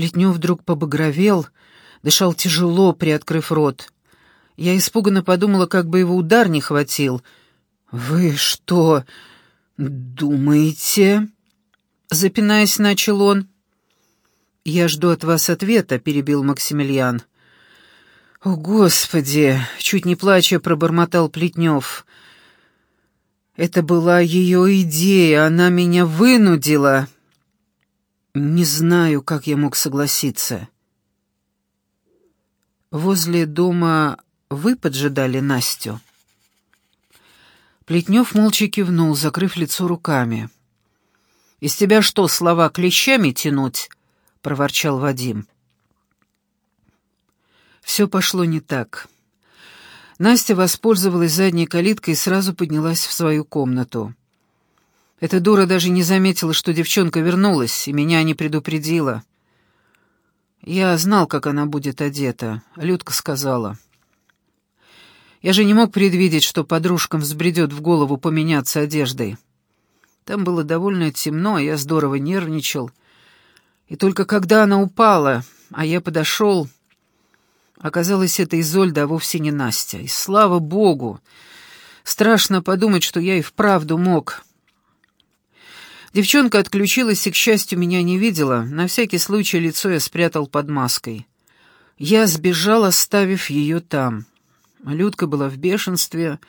Плетнев вдруг побагровел, дышал тяжело, приоткрыв рот. Я испуганно подумала, как бы его удар не хватил. «Вы что, думаете?» Запинаясь, начал он. «Я жду от вас ответа», — перебил Максимилиан. «О, Господи!» — чуть не плача пробормотал Плетнев. «Это была ее идея, она меня вынудила!» «Не знаю, как я мог согласиться». «Возле дома вы поджидали Настю?» Плетнев молча кивнул, закрыв лицо руками. «Из тебя что, слова клещами тянуть?» — проворчал Вадим. Все пошло не так. Настя воспользовалась задней калиткой и сразу поднялась в свою комнату. Эта дура даже не заметила, что девчонка вернулась, и меня не предупредила. Я знал, как она будет одета, Людка сказала. Я же не мог предвидеть, что подружкам взбредет в голову поменяться одеждой. Там было довольно темно, я здорово нервничал. И только когда она упала, а я подошел, оказалось, это Изольда, а вовсе не Настя. И слава богу! Страшно подумать, что я и вправду мог. Девчонка отключилась и, к счастью, меня не видела. На всякий случай лицо я спрятал под маской. Я сбежал, оставив ее там. Людка была в бешенстве,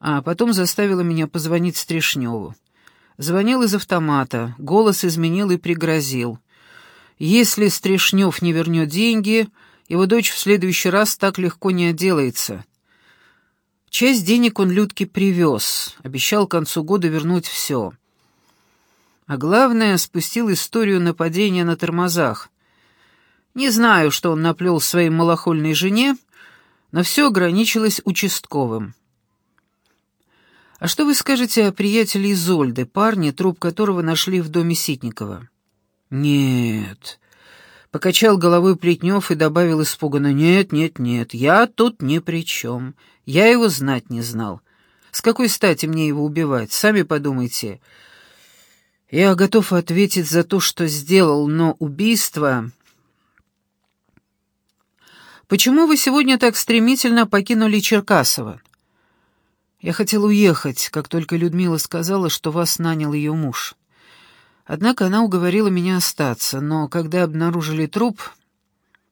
а потом заставила меня позвонить Стрешневу. Звонил из автомата, голос изменил и пригрозил. Если Стрешнев не вернет деньги, его дочь в следующий раз так легко не отделается. Часть денег он Людке привез, обещал к концу года вернуть все. А главное, спустил историю нападения на тормозах. Не знаю, что он наплел своей малохольной жене, но все ограничилось участковым. «А что вы скажете о приятеле Изольды, парне, труп которого нашли в доме Ситникова?» «Нет», — покачал головой Плетнев и добавил испуганно, «нет, нет, нет, я тут ни при чем. Я его знать не знал. С какой стати мне его убивать? Сами подумайте. Я готов ответить за то, что сделал, но убийство...» «Почему вы сегодня так стремительно покинули Черкасово?» «Я хотел уехать, как только Людмила сказала, что вас нанял ее муж». Однако она уговорила меня остаться, но когда обнаружили труп,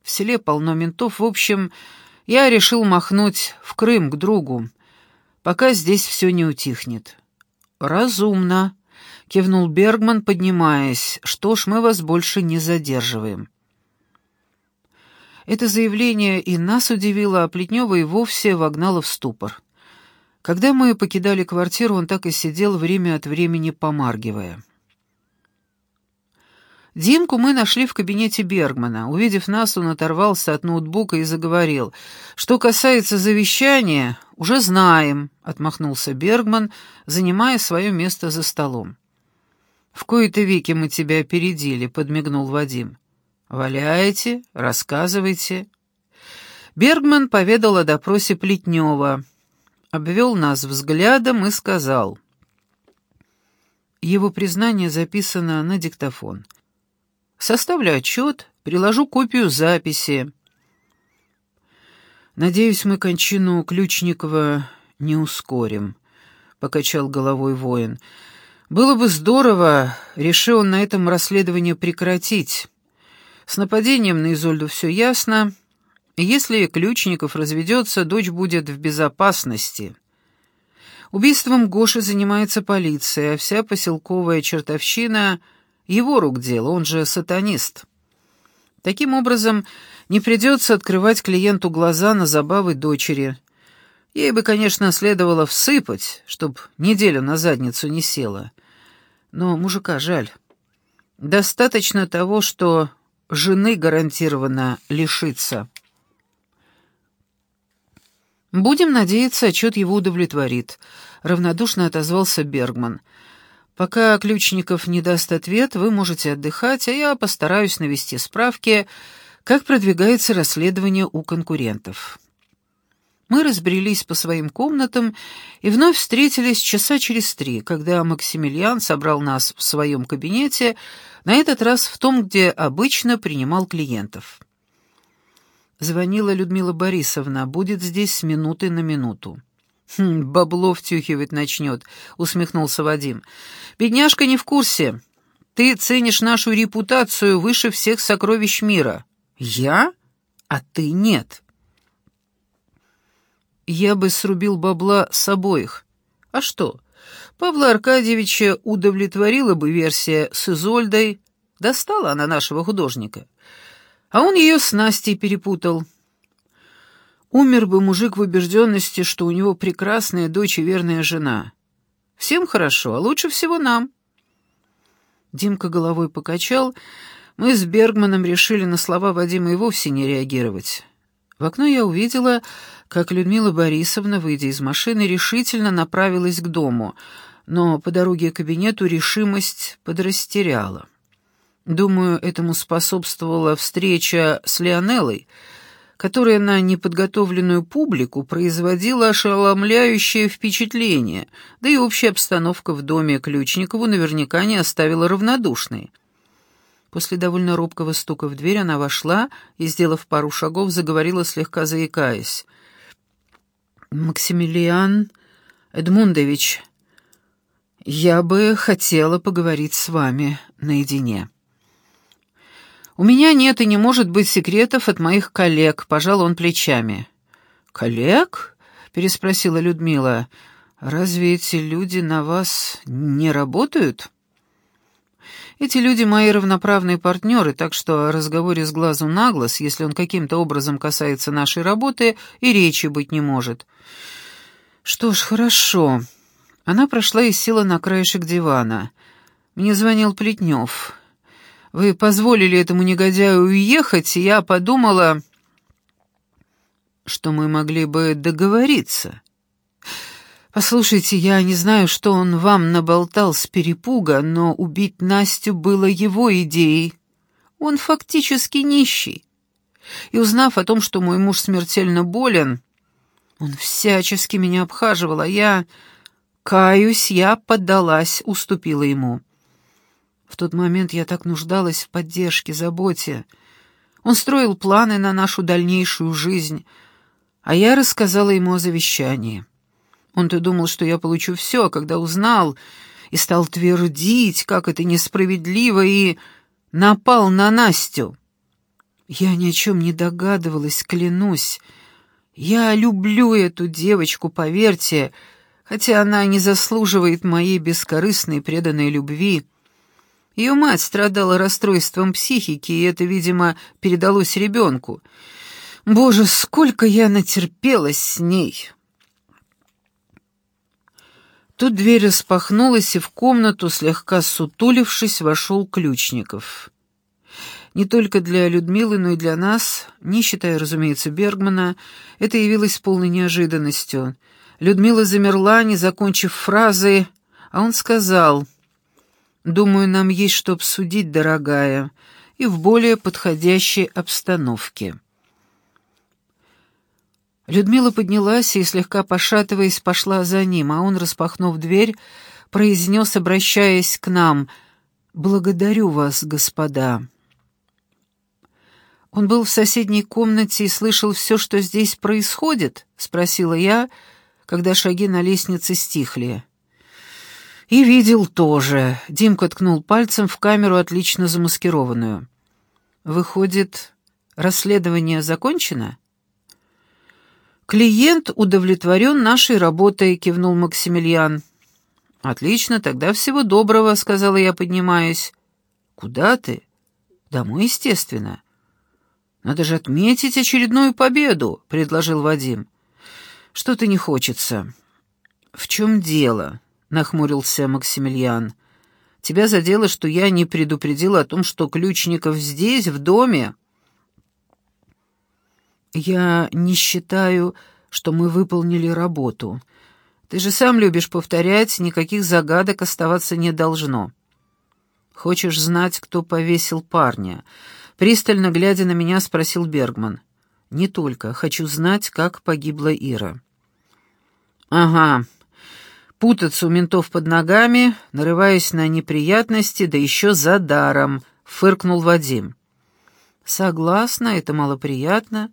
в селе полно ментов, в общем, я решил махнуть в Крым к другу, пока здесь все не утихнет. «Разумно», — кивнул Бергман, поднимаясь. «Что ж, мы вас больше не задерживаем». Это заявление и нас удивило, а Плетнева и вовсе вогнало в ступор. Когда мы покидали квартиру, он так и сидел время от времени помаргивая. Димку мы нашли в кабинете Бергмана. Увидев нас, он оторвался от ноутбука и заговорил. «Что касается завещания, уже знаем», — отмахнулся Бергман, занимая свое место за столом. «В кои-то веки мы тебя опередили», — подмигнул Вадим. «Валяете, рассказывайте». Бергман поведал о допросе Плетнева, обвел нас взглядом и сказал. Его признание записано на диктофон. Составлю отчет, приложу копию записи. Надеюсь, мы кончину Ключникова не ускорим, покачал головой воин. Было бы здорово, решил он на этом расследование прекратить. С нападением на Изольду все ясно. Если Ключников разведется, дочь будет в безопасности. Убийством Гоши занимается полиция, а вся поселковая чертовщина — его рук дело, он же сатанист. Таким образом, не придется открывать клиенту глаза на забавы дочери. Ей бы, конечно, следовало всыпать, чтоб неделю на задницу не села. Но мужика жаль. Достаточно того, что жены гарантированно лишится. «Будем надеяться, отчет его удовлетворит», — равнодушно отозвался Бергман — Пока Ключников не даст ответ, вы можете отдыхать, а я постараюсь навести справки, как продвигается расследование у конкурентов. Мы разбрелись по своим комнатам и вновь встретились часа через три, когда Максимилиан собрал нас в своем кабинете, на этот раз в том, где обычно принимал клиентов. Звонила Людмила Борисовна, будет здесь с минуты на минуту. «Хм, бабло втюхивать начнет», — усмехнулся Вадим. «Бедняжка не в курсе. Ты ценишь нашу репутацию выше всех сокровищ мира». «Я? А ты нет». «Я бы срубил бабла с обоих. А что, Павла Аркадьевича удовлетворила бы версия с Изольдой. Достала она нашего художника. А он ее с Настей перепутал». Умер бы мужик в убежденности, что у него прекрасная дочь и верная жена. Всем хорошо, а лучше всего нам. Димка головой покачал. Мы с Бергманом решили на слова Вадима и вовсе не реагировать. В окно я увидела, как Людмила Борисовна, выйдя из машины, решительно направилась к дому, но по дороге к кабинету решимость подрастеряла. Думаю, этому способствовала встреча с Леонеллой — которая на неподготовленную публику производила ошеломляющее впечатление, да и общая обстановка в доме Ключникову наверняка не оставила равнодушной. После довольно робкого стука в дверь она вошла и, сделав пару шагов, заговорила, слегка заикаясь. «Максимилиан Эдмундович, я бы хотела поговорить с вами наедине». «У меня нет и не может быть секретов от моих коллег», — пожал он плечами. «Коллег?» — переспросила Людмила. «Разве эти люди на вас не работают?» «Эти люди мои равноправные партнеры, так что о разговоре с глазу на глаз, если он каким-то образом касается нашей работы, и речи быть не может». «Что ж, хорошо». Она прошла и села на краешек дивана. Мне звонил Плетнев. Вы позволили этому негодяю уехать, и я подумала, что мы могли бы договориться. Послушайте, я не знаю, что он вам наболтал с перепуга, но убить Настю было его идеей. Он фактически нищий. И узнав о том, что мой муж смертельно болен, он всячески меня обхаживал, а я, каюсь, я поддалась, уступила ему. В тот момент я так нуждалась в поддержке, заботе. Он строил планы на нашу дальнейшую жизнь, а я рассказала ему о завещании. Он-то думал, что я получу все, когда узнал и стал твердить, как это несправедливо, и напал на Настю. Я ни о чем не догадывалась, клянусь. Я люблю эту девочку, поверьте, хотя она не заслуживает моей бескорыстной преданной любви. Ее мать страдала расстройством психики, и это, видимо, передалось ребенку. Боже, сколько я натерпелась с ней!» Тут дверь распахнулась, и в комнату, слегка сутулившись, вошел Ключников. Не только для Людмилы, но и для нас, не считая, разумеется, Бергмана, это явилось полной неожиданностью. Людмила замерла, не закончив фразы, а он сказал... Думаю, нам есть что обсудить, дорогая, и в более подходящей обстановке». Людмила поднялась и, слегка пошатываясь, пошла за ним, а он, распахнув дверь, произнес, обращаясь к нам, «Благодарю вас, господа». «Он был в соседней комнате и слышал все, что здесь происходит?» — спросила я, когда шаги на лестнице стихли. «И видел тоже», — Димка ткнул пальцем в камеру, отлично замаскированную. «Выходит, расследование закончено?» «Клиент удовлетворен нашей работой», — кивнул Максимилиан. «Отлично, тогда всего доброго», — сказала я, поднимаясь. «Куда ты?» «Домой, естественно». «Надо же отметить очередную победу», — предложил Вадим. «Что-то не хочется». «В чем дело?» — нахмурился Максимилиан. «Тебя задело, что я не предупредил о том, что Ключников здесь, в доме?» «Я не считаю, что мы выполнили работу. Ты же сам любишь повторять, никаких загадок оставаться не должно. Хочешь знать, кто повесил парня?» Пристально глядя на меня, спросил Бергман. Не только. Хочу знать, как погибла Ира. Ага. Путаться у ментов под ногами, нарываясь на неприятности, да еще за даром, фыркнул Вадим. Согласна, это малоприятно.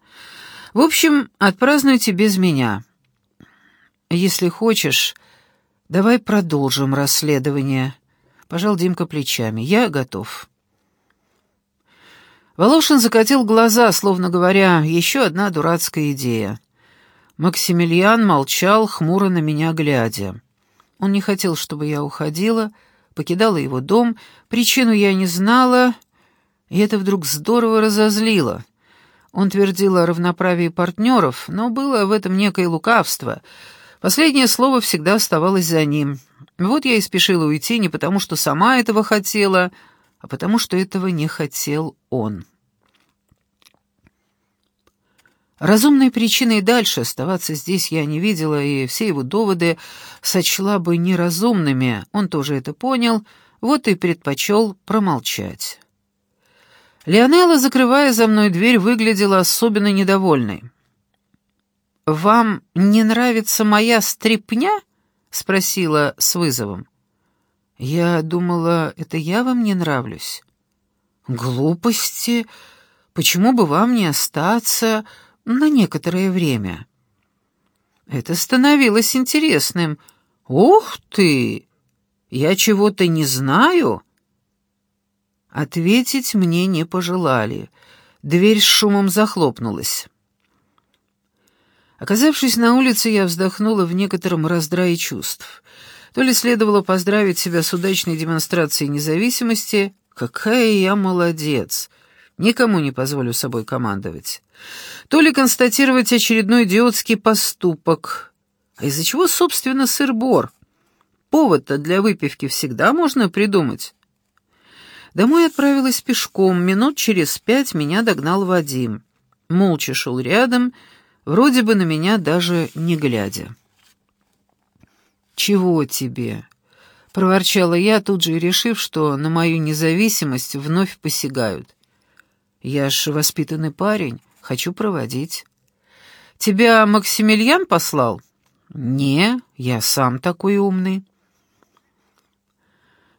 В общем, отпразднуйте без меня. Если хочешь, давай продолжим расследование. Пожал Димка плечами. Я готов. Волошин закатил глаза, словно говоря, еще одна дурацкая идея. Максимилиан молчал, хмуро на меня глядя. Он не хотел, чтобы я уходила, покидала его дом, причину я не знала, и это вдруг здорово разозлило. Он твердил о равноправии партнеров, но было в этом некое лукавство. Последнее слово всегда оставалось за ним. Вот я и спешила уйти не потому, что сама этого хотела, а потому что этого не хотел он. Разумной причиной дальше оставаться здесь я не видела, и все его доводы сочла бы неразумными, он тоже это понял, вот и предпочел промолчать. Леонелла, закрывая за мной дверь, выглядела особенно недовольной. «Вам не нравится моя стрипня?» — спросила с вызовом. «Я думала, это я вам не нравлюсь». «Глупости. Почему бы вам не остаться на некоторое время?» Это становилось интересным. «Ух ты! Я чего-то не знаю?» Ответить мне не пожелали. Дверь с шумом захлопнулась. Оказавшись на улице, я вздохнула в некотором раздрае чувств. То ли следовало поздравить себя с удачной демонстрацией независимости, какая я молодец, никому не позволю собой командовать, то ли констатировать очередной идиотский поступок. А из-за чего, собственно, сыр-бор? Повод-то для выпивки всегда можно придумать. Домой отправилась пешком, минут через пять меня догнал Вадим. Молча шел рядом, вроде бы на меня даже не глядя. «Чего тебе?» — проворчала я, тут же решив, что на мою независимость вновь посягают. «Я ж воспитанный парень, хочу проводить». «Тебя Максимилиан послал?» «Не, я сам такой умный».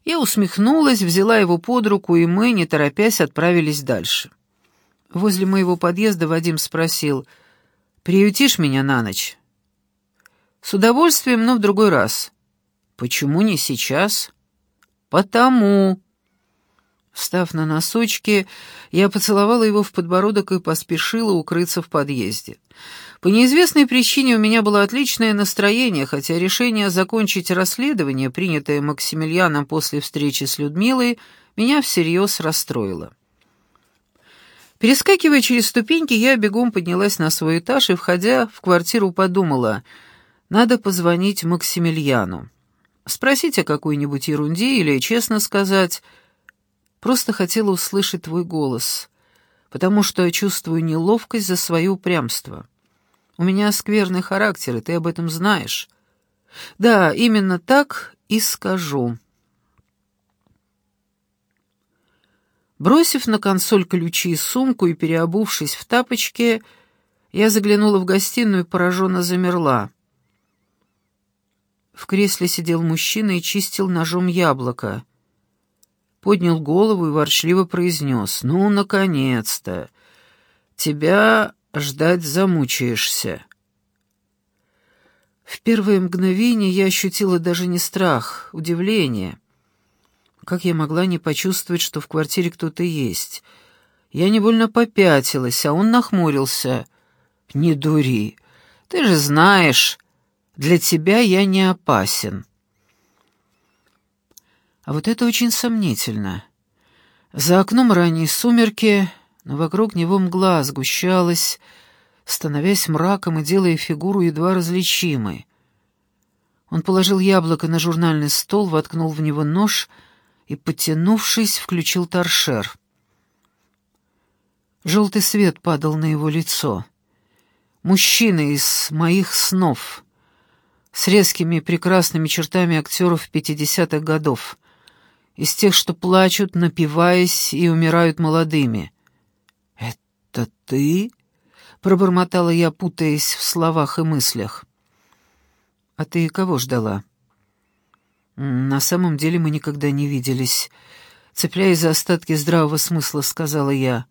Я усмехнулась, взяла его под руку, и мы, не торопясь, отправились дальше. Возле моего подъезда Вадим спросил, «Приютишь меня на ночь?» «С удовольствием, но в другой раз». «Почему не сейчас?» «Потому». Встав на носочки, я поцеловала его в подбородок и поспешила укрыться в подъезде. По неизвестной причине у меня было отличное настроение, хотя решение закончить расследование, принятое Максимилианом после встречи с Людмилой, меня всерьез расстроило. Перескакивая через ступеньки, я бегом поднялась на свой этаж и, входя в квартиру, подумала, надо позвонить Максимилиану. Спросить о какой-нибудь ерунде или, честно сказать, просто хотела услышать твой голос, потому что чувствую неловкость за свое упрямство. У меня скверный характер, и ты об этом знаешь. Да, именно так и скажу. Бросив на консоль ключи и сумку и переобувшись в тапочки, я заглянула в гостиную и пораженно замерла. В кресле сидел мужчина и чистил ножом яблоко. Поднял голову и ворчливо произнес. «Ну, наконец-то! Тебя ждать замучаешься». В первое мгновение я ощутила даже не страх, удивление. Как я могла не почувствовать, что в квартире кто-то есть? Я невольно попятилась, а он нахмурился. «Не дури. Ты же знаешь, для тебя я не опасен». А вот это очень сомнительно. За окном ранние сумерки, но вокруг него мгла сгущалась, становясь мраком и делая фигуру едва различимой. Он положил яблоко на журнальный стол, воткнул в него нож и, потянувшись, включил торшер. Желтый свет падал на его лицо. Мужчина из моих снов, с резкими прекрасными чертами актеров пятидесятых годов, из тех, что плачут, напиваясь и умирают молодыми. «Это ты?» — пробормотала я, путаясь в словах и мыслях. «А ты кого ждала?» «На самом деле мы никогда не виделись», — цепляясь за остатки здравого смысла, сказала я.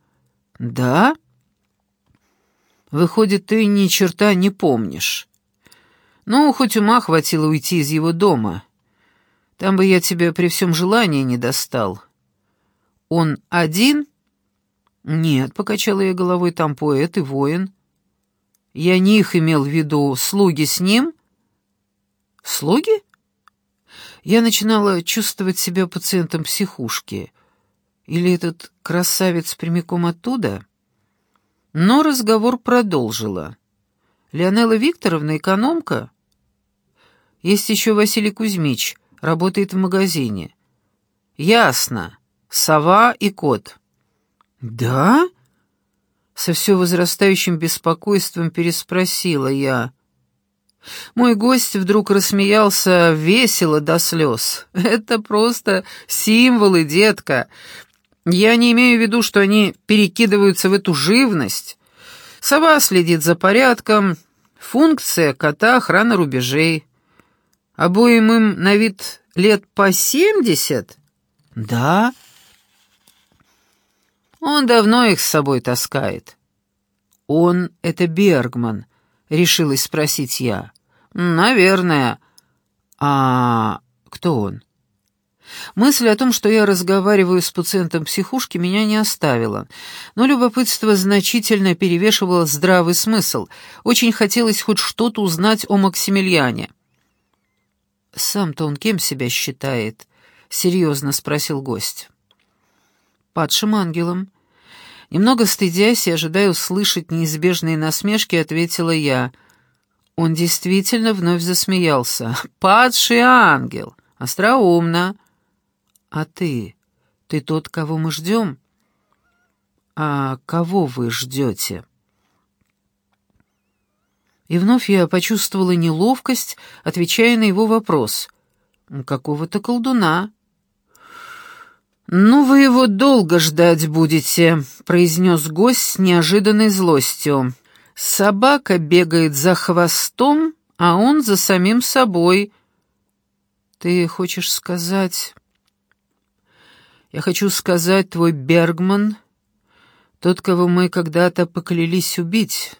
«Да?» «Выходит, ты ни черта не помнишь. Ну, хоть ума хватило уйти из его дома. Там бы я тебя при всем желании не достал. Он один?» «Нет», — покачала я головой, — «там поэт и воин». «Я не их имел в виду. Слуги с ним?» «Слуги?» Я начинала чувствовать себя пациентом психушки. Или этот красавец прямиком оттуда? Но разговор продолжила. Леонела Викторовна экономка? Есть еще Василий Кузьмич, работает в магазине. Ясно. Сова и кот. Да? Со все возрастающим беспокойством переспросила я. Мой гость вдруг рассмеялся весело до слез. «Это просто символы, детка. Я не имею в виду, что они перекидываются в эту живность. Сова следит за порядком, функция кота — охрана рубежей. Обоим им на вид лет по семьдесят?» «Да?» «Он давно их с собой таскает». «Он — это Бергман», — решилась спросить я. «Наверное». «А кто он?» Мысль о том, что я разговариваю с пациентом психушки, меня не оставила, но любопытство значительно перевешивало здравый смысл. Очень хотелось хоть что-то узнать о Максимилиане. «Сам-то он кем себя считает?» — серьезно спросил гость. «Падшим ангелом». Немного стыдясь и ожидая услышать неизбежные насмешки, ответила я — он действительно вновь засмеялся. «Падший ангел! Остроумно!» «А ты? Ты тот, кого мы ждем?» «А кого вы ждете?» И вновь я почувствовала неловкость, отвечая на его вопрос. «Какого-то колдуна». «Ну, вы его долго ждать будете», — произнес гость с неожиданной злостью. Собака бегает за хвостом, а он за самим собой. Ты хочешь сказать... Я хочу сказать, твой Бергман, тот, кого мы когда-то поклялись убить.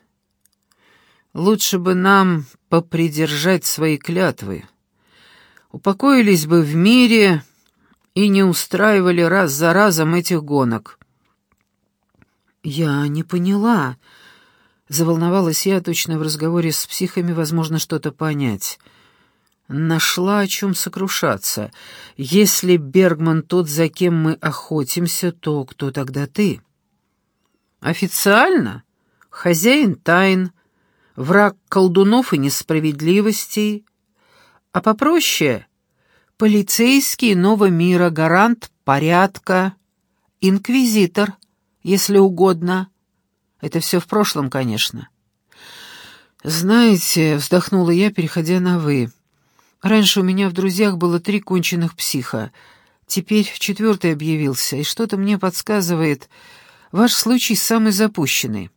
Лучше бы нам попридержать свои клятвы. Упокоились бы в мире и не устраивали раз за разом этих гонок. Я не поняла, — Заволновалась я, точно в разговоре с психами возможно что-то понять. Нашла о чем сокрушаться. Если Бергман тот, за кем мы охотимся, то кто тогда ты? Официально? Хозяин тайн, враг колдунов и несправедливостей. А попроще — полицейский нового мира, гарант порядка, инквизитор, если угодно — это все в прошлом, конечно. «Знаете», — вздохнула я, переходя на «вы», — «раньше у меня в друзьях было три конченых психа. Теперь четвертый объявился, и что-то мне подсказывает, ваш случай самый запущенный».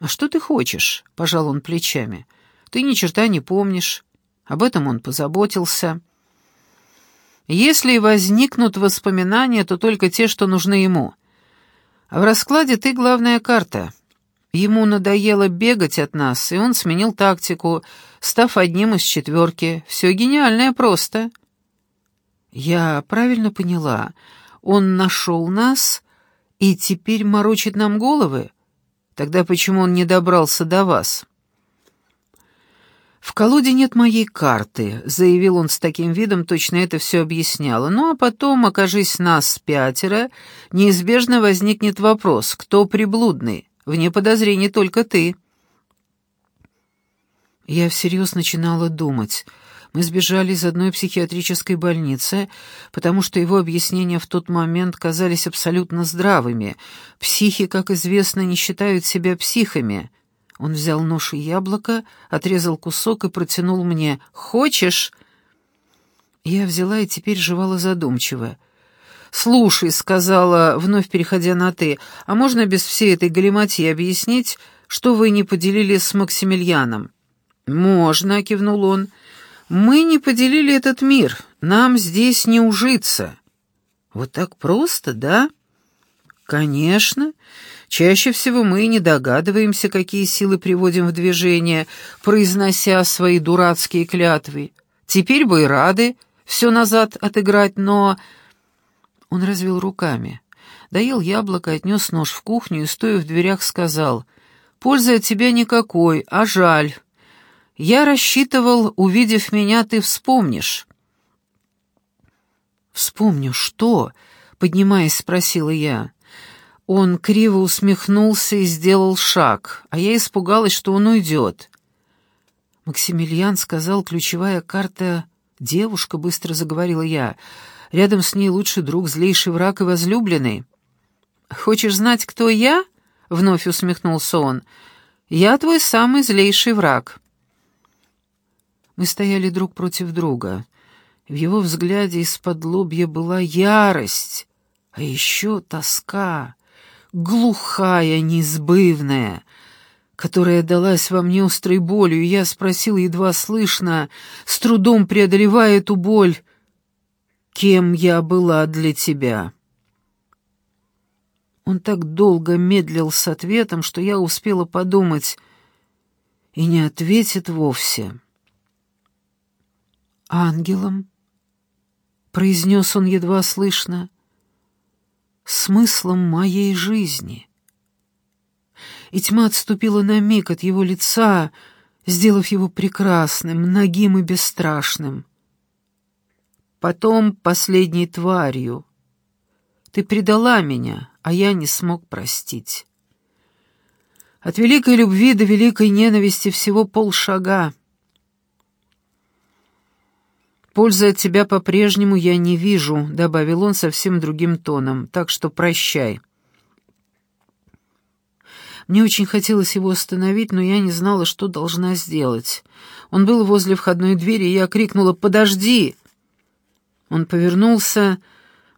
«А что ты хочешь?» — пожал он плечами. «Ты ни черта не помнишь. Об этом он позаботился». «Если возникнут воспоминания, то только те, что нужны ему. А в раскладе ты главная карта. Ему надоело бегать от нас, и он сменил тактику, став одним из четверки. Все гениальное просто. Я правильно поняла, он нашел нас и теперь морочит нам головы? Тогда почему он не добрался до вас?» «В колоде нет моей карты», — заявил он с таким видом, точно это все объясняло. «Ну а потом, окажись нас пятеро, неизбежно возникнет вопрос, кто приблудный? Вне подозрений только ты». Я всерьез начинала думать. Мы сбежали из одной психиатрической больницы, потому что его объяснения в тот момент казались абсолютно здравыми. Психи, как известно, не считают себя психами. Он взял нож и яблоко, отрезал кусок и протянул мне. «Хочешь?» Я взяла и теперь жевала задумчиво. «Слушай», — сказала, вновь переходя на «ты», «а можно без всей этой галиматьи объяснить, что вы не поделили с Максимилианом?» «Можно», — кивнул он. «Мы не поделили этот мир. Нам здесь не ужиться». «Вот так просто, да?» «Конечно. Чаще всего мы не догадываемся, какие силы приводим в движение, произнося свои дурацкие клятвы. Теперь бы и рады все назад отыграть, но...» Он развел руками. Доел яблоко, отнес нож в кухню и, стоя в дверях, сказал, «Пользы от тебя никакой, а жаль. Я рассчитывал, увидев меня, ты вспомнишь». «Вспомню что?» — поднимаясь, спросила я. Он криво усмехнулся и сделал шаг, а я испугалась, что он уйдет. Максимилиан сказал, ключевая карта «девушка», — быстро заговорила я. Рядом с ней лучший друг, злейший враг и возлюбленный. «Хочешь знать, кто я?» — вновь усмехнулся он. «Я твой самый злейший враг». Мы стояли друг против друга. В его взгляде из-под лобья была ярость, а еще тоска, глухая, неизбывная, которая далась во мне острой болью, я спросил едва слышно, с трудом преодолевая эту боль, «Кем я была для тебя?» Он так долго медлил с ответом, что я успела подумать, и не ответит вовсе. «Ангелом?» — произнес он едва слышно. «Смыслом моей жизни». И тьма отступила на миг от его лица, сделав его прекрасным, нагим и бесстрашным. Потом последней тварью. Ты предала меня, а я не смог простить. От великой любви до великой ненависти всего полшага. «Пользы от тебя по-прежнему я не вижу», — добавил он совсем другим тоном, — «так что прощай». Мне очень хотелось его остановить, но я не знала, что должна сделать. Он был возле входной двери, и я крикнула «Подожди!». Он повернулся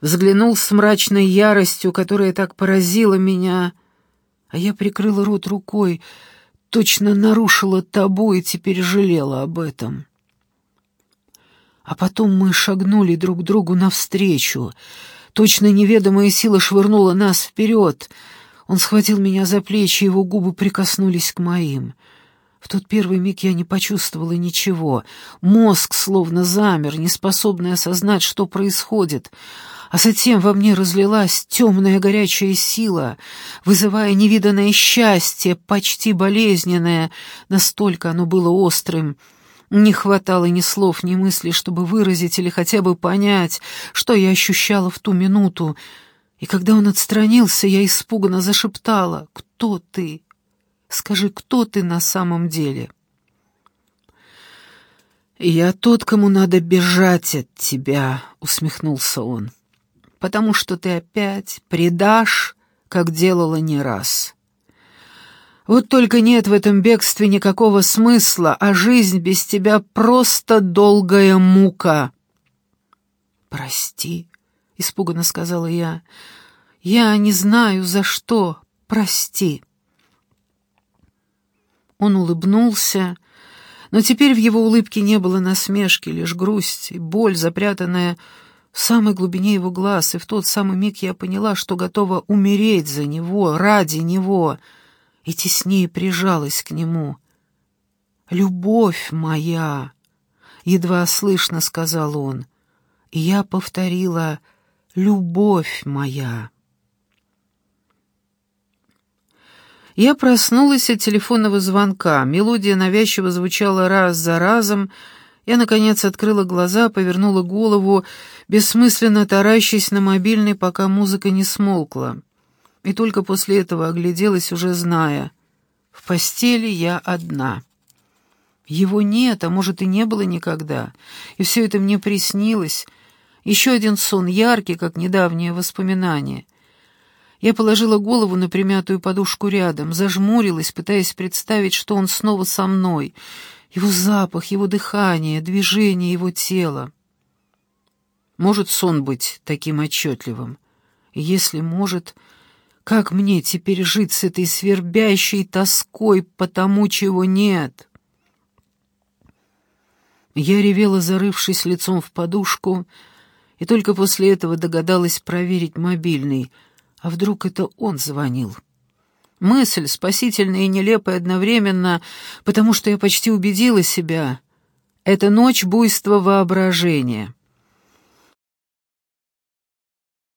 взглянул с мрачной яростью, которая так поразила меня, а я прикрыла рот рукой, точно нарушила табу и теперь жалела об этом. А потом мы шагнули друг другу навстречу. Точно неведомая сила швырнула нас вперед. Он схватил меня за плечи, его губы прикоснулись к моим. В тот первый миг я не почувствовала ничего. Мозг словно замер, неспособный осознать, что происходит — а затем во мне разлилась темная горячая сила, вызывая невиданное счастье, почти болезненное, настолько оно было острым. Не хватало ни слов, ни мыслей, чтобы выразить или хотя бы понять, что я ощущала в ту минуту. И когда он отстранился, я испуганно зашептала «Кто ты? Скажи, кто ты на самом деле?» «Я тот, кому надо бежать от тебя», — усмехнулся он потому что ты опять предашь, как делала не раз. Вот только нет в этом бегстве никакого смысла, а жизнь без тебя просто долгая мука. «Прости», — испуганно сказала я, — «я не знаю, за что. Прости». Он улыбнулся, но теперь в его улыбке не было насмешки, лишь грусть и боль, запрятанная в самой глубине его глаз, и в тот самый миг я поняла, что готова умереть за него, ради него, и теснее прижалась к нему. «Любовь моя!» — едва слышно сказал он, и я повторила «Любовь моя!» Я проснулась от телефонного звонка. Мелодия навязчиво звучала раз за разом, я, наконец, открыла глаза, повернула голову, бессмысленно таращась на мобильный, пока музыка не смолкла. И только после этого огляделась, уже зная. В постели я одна. Его нет, а может и не было никогда. И все это мне приснилось. Еще один сон, яркий, как недавнее воспоминание. Я положила голову на примятую подушку рядом, зажмурилась, пытаясь представить, что он снова со мной — его запах, его дыхание, движение его тела. Может сон быть таким отчетливым? Если может, Как мне теперь жить с этой свербящей тоской по тому, чего нет? Я ревела, зарывшись лицом в подушку, и только после этого догадалась проверить мобильный. А вдруг это он звонил? Мысль, спасительная и нелепая одновременно, потому что я почти убедила себя. Это ночь буйства воображения.